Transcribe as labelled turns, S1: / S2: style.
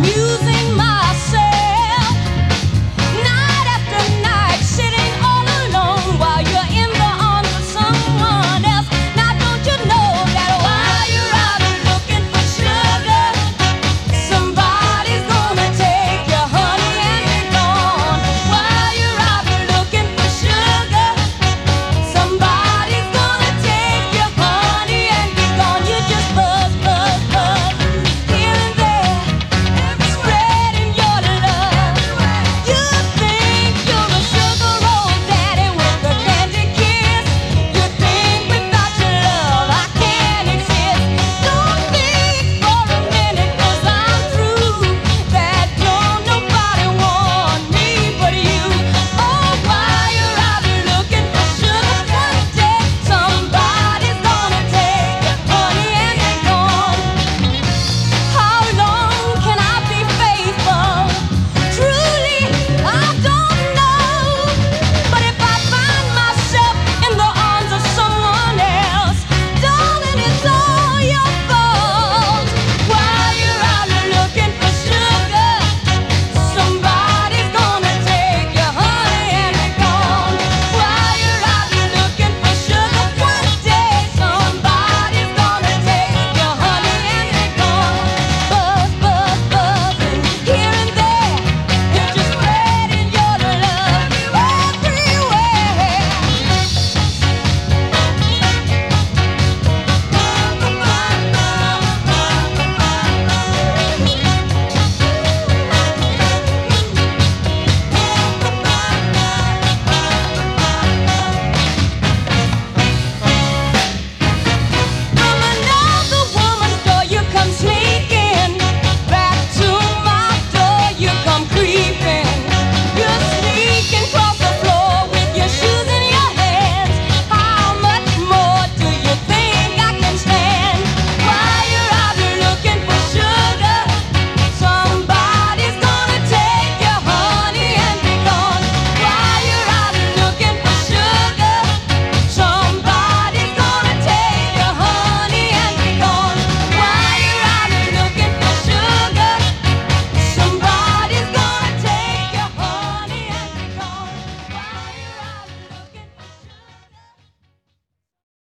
S1: music.